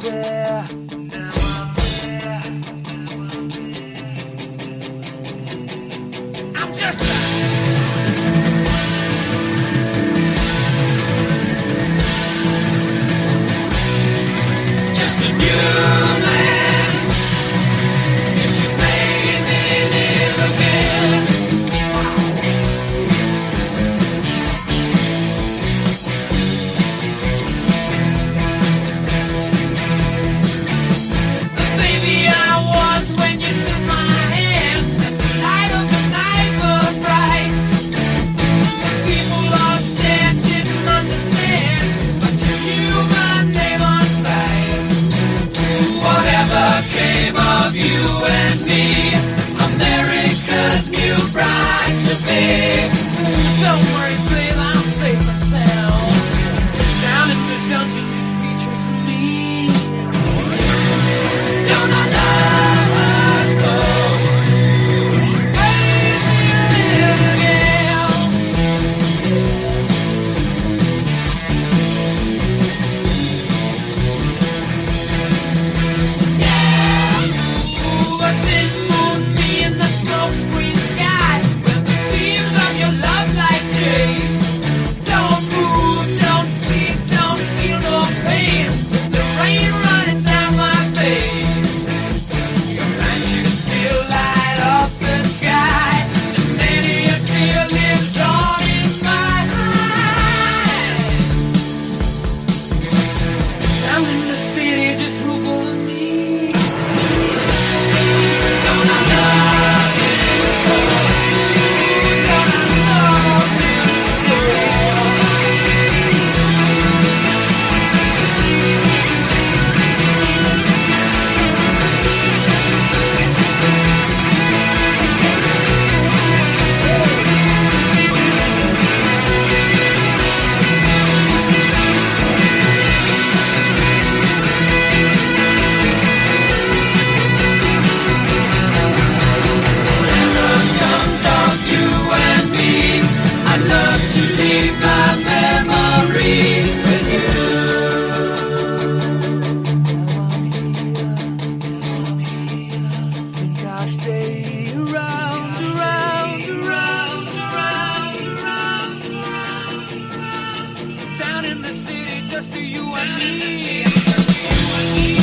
there, just. just Don't just I stay around, around, around, around, around, around, around. Down in the city, just to you and me.